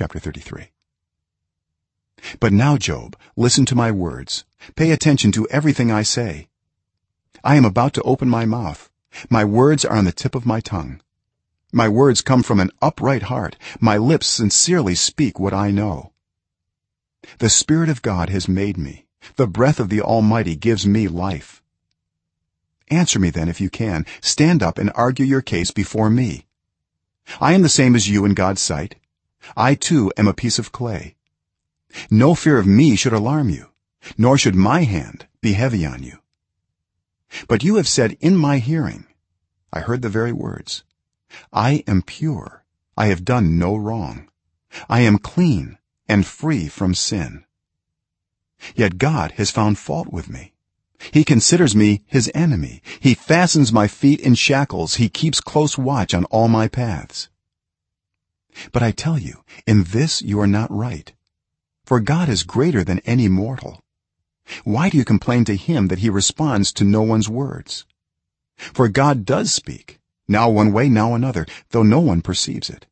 chapter 33 but now job listen to my words. Pay attention to everything i say. I am about to open my mouth. My words are on the tip of my tongue. My words come from an upright heart. My lips sincerely speak what i know. The spirit of god has made me. The breath of the almighty gives me life. Answer me then if you can. Stand up and argue your case before me. I am the same as you in god's sight i too am a piece of clay. No fear of me should alarm you nor should my hand be heavy on you. But you have said in my hearing i heard the very words i am pure. I have done no wrong. I am clean and free from sin. Yet god has found fault with me. He considers me his enemy. He fastens my feet in shackles. He keeps close watch on all my paths but i tell you in this you are not right. For god is greater than any mortal. Why do you complain to him that he responds to no one's words? For god does speak now one way now another though no one perceives it.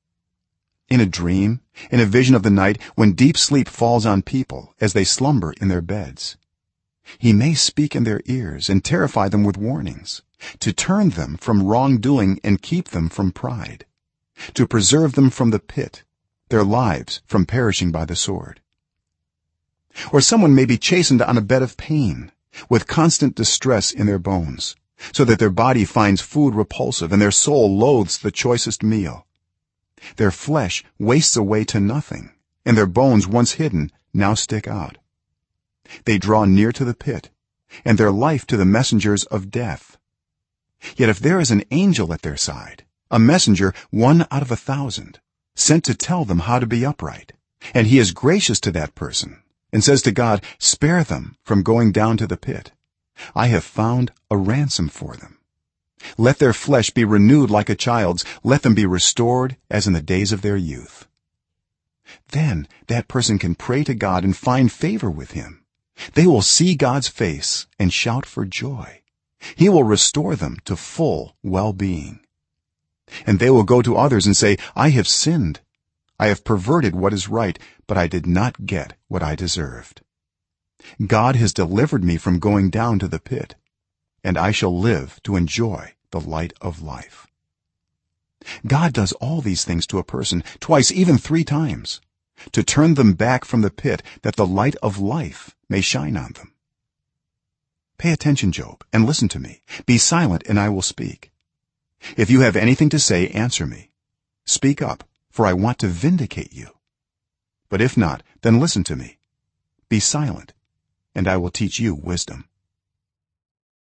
In a dream in a vision of the night when deep sleep falls on people as they slumber in their beds he may speak in their ears and terrify them with warnings to turn them from wrongdoing and keep them from pride to preserve them from the pit their lives from perishing by the sword. Or someone may be chastened on a bed of pain with constant distress in their bones so that their body finds food repulsive and their soul loathes the choicest meal. Their flesh wastes away to nothing and their bones once hidden now stick out. They draw near to the pit and their life to the messengers of death. Yet if there is an angel at their side a messenger one out of a thousand sent to tell them how to be upright. And he is gracious to that person and says to god spare them from going down to the pit. I have found a ransom for them. Let their flesh be renewed like a child's. Let them be restored as in the days of their youth. Then that person can pray to god and find favor with him. They will see god's face and shout for joy. He will restore them to full well-being and they will go to others and say i have sinned. I have perverted what is right but i did not get what i deserved. God has delivered me from going down to the pit and i shall live to enjoy the light of life. God does all these things to a person twice even 3 times to turn them back from the pit that the light of life may shine on them. Pay attention job and listen to me. Be silent and i will speak if you have anything to say answer me. Speak up for i want to vindicate you. But if not then listen to me. Be silent and i will teach you wisdom